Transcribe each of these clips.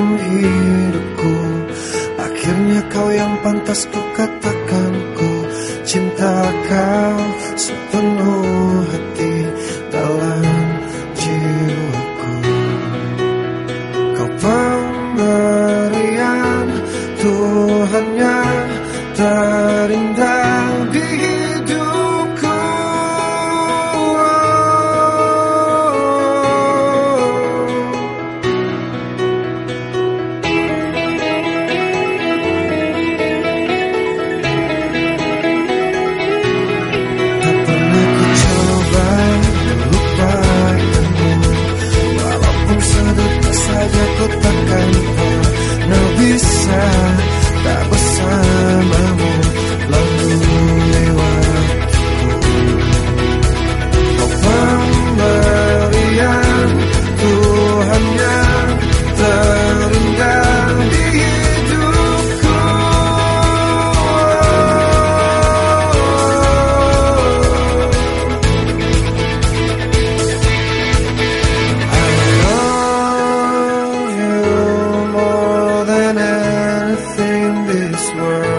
dalam hidupku. Akhirnya kau yang pantas ku katakan ku Cinta kau sepenuh hati dalam jiwaku. Kau pemberian Tuhan Aku ku takkan kau bisa tak bersama. world.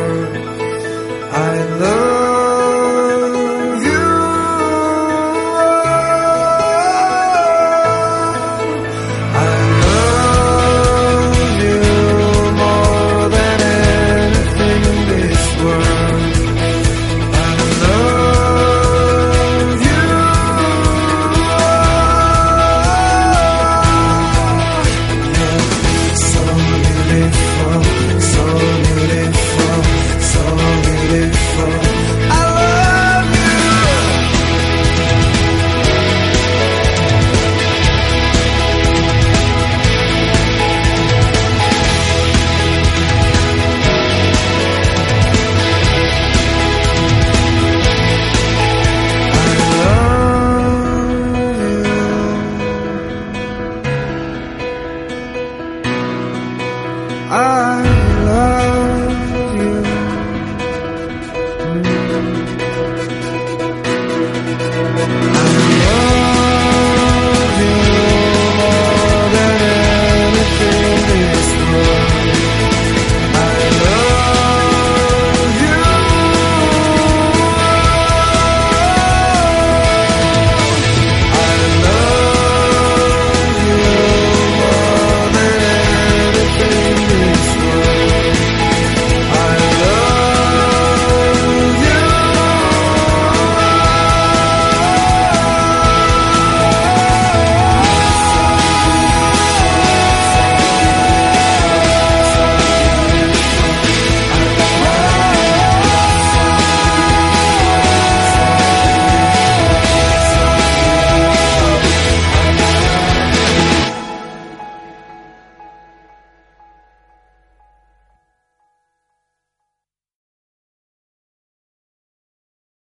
I